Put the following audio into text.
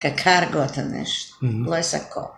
kakar gotovo nešto. Mm-hmm. Lesa ko.